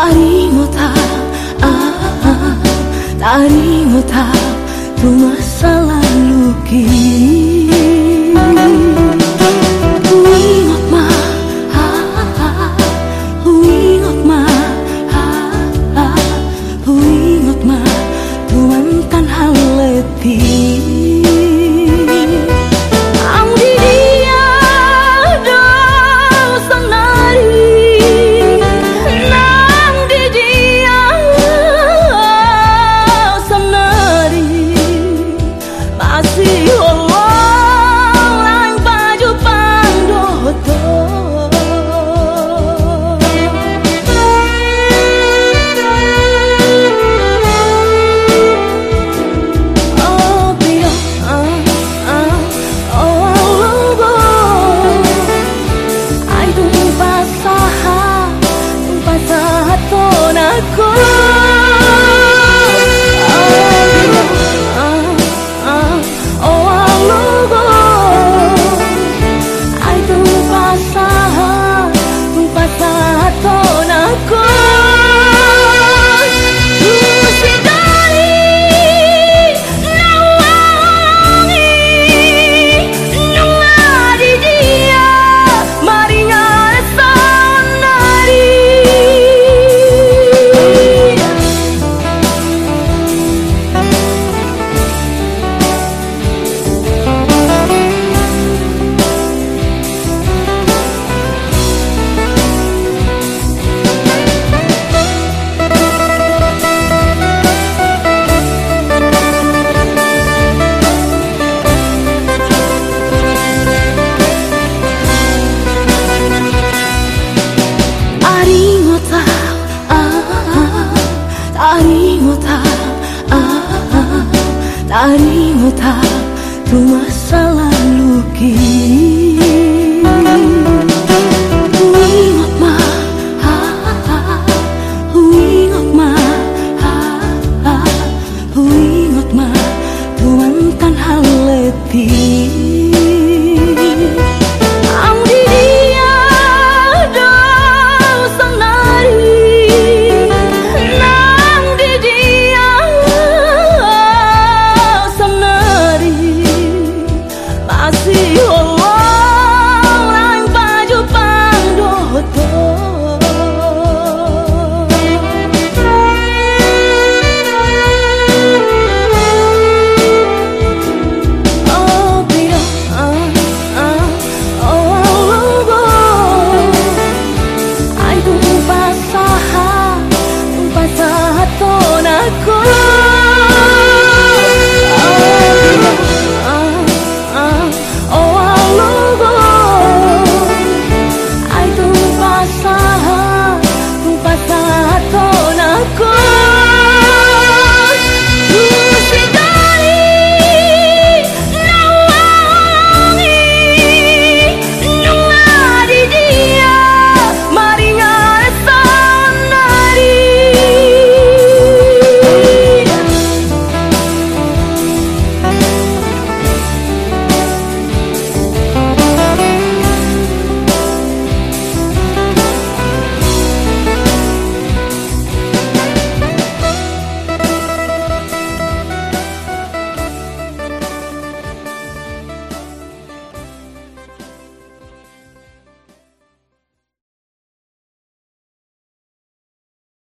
ありのたああたりのた rumah selalu kini. aku Tari mata tu masa lalu kini